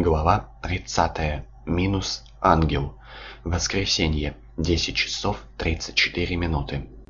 Глава 30. Минус ангел. Воскресенье. 10 часов 34 минуты.